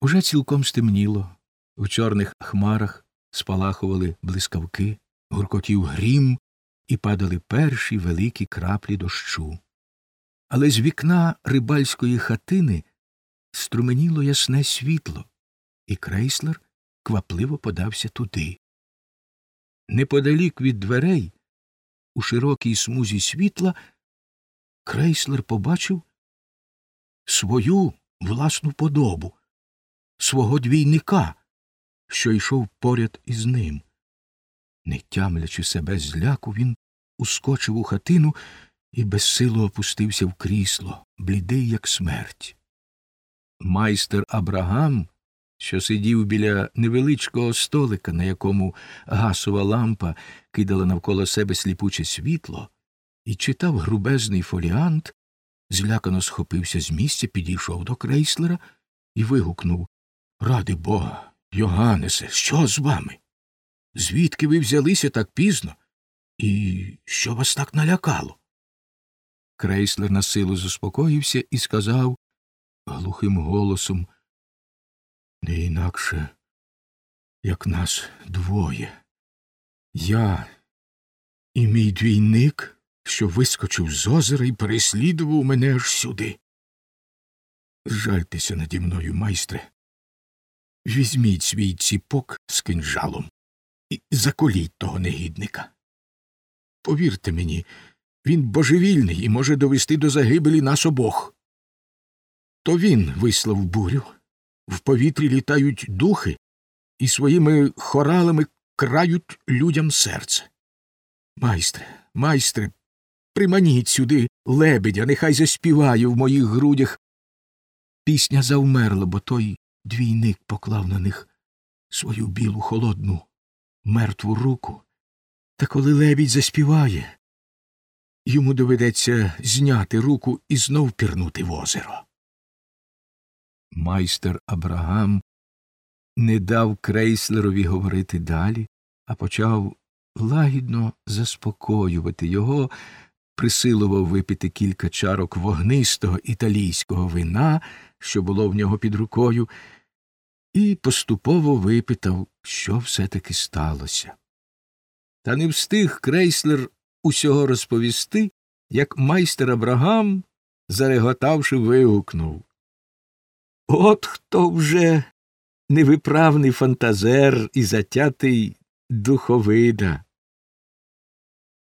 Уже цілком стемніло, в чорних хмарах спалахували блискавки, гуркотів грім і падали перші великі краплі дощу. Але з вікна рибальської хатини струменіло ясне світло, і крейслер квапливо подався туди. Неподалік від дверей, у широкій смузі світла, крейслер побачив свою власну подобу, свого двійника, що йшов поряд із ним. Не тямлячи себе зляку, він ускочив у хатину і безсило опустився в крісло, блідий, як смерть. Майстер Абрагам, що сидів біля невеличкого столика, на якому гасова лампа кидала навколо себе сліпуче світло, і читав грубезний фоліант, злякано схопився з місця, підійшов до крейслера і вигукнув Ради Бога, Йоганнесе, що з вами? Звідки ви взялися так пізно? І що вас так налякало? Крейслер на силу заспокоївся і сказав глухим голосом не інакше, як нас двоє. Я і мій двійник, що вискочив з озера і переслідував мене аж сюди. Жальтеся наді мною, майстре. Візьміть свій ціпок з кинжалом і заколіть того негідника. Повірте мені, він божевільний і може довести до загибелі нас обох. То він вислав бурю, в повітрі літають духи і своїми хоралами крають людям серце. Майстре, майстре, приманіть сюди лебедя, нехай заспіває в моїх грудях. Пісня завмерла, бо той двійник поклав на них свою білу холодну мертву руку. Та коли лебідь заспіває, йому доведеться зняти руку і знов пірнути в озеро. Майстер Абрагам не дав крейслерові говорити далі, а почав лагідно заспокоювати його, присилував випити кілька чарок вогнистого італійського вина, що було в нього під рукою, і поступово випитав, що все таки сталося. Та не встиг крейслер усього розповісти, як майстер Абрагам, зареготавши, вигукнув. От хто вже невиправний фантазер і затятий духовида.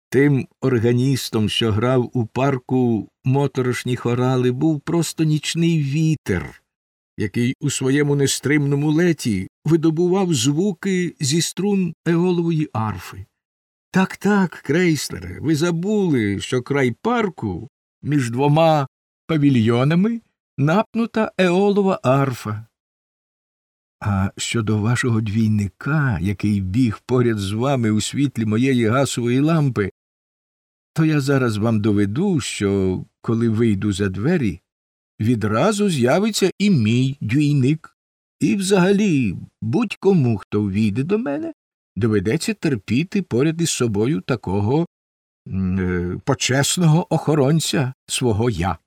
Тим органістом, що грав у парку моторошні хорали, був просто нічний вітер, який у своєму нестримному леті видобував звуки зі струн еолової арфи. Так, так, крейслере, ви забули, що край парку між двома павільйонами напнута еолова арфа. А щодо вашого двійника, який біг поряд з вами у світлі моєї гасової лампи, то я зараз вам доведу, що, коли вийду за двері, відразу з'явиться і мій двійник, і взагалі будь-кому, хто війде до мене, доведеться терпіти поряд із собою такого е, почесного охоронця свого я.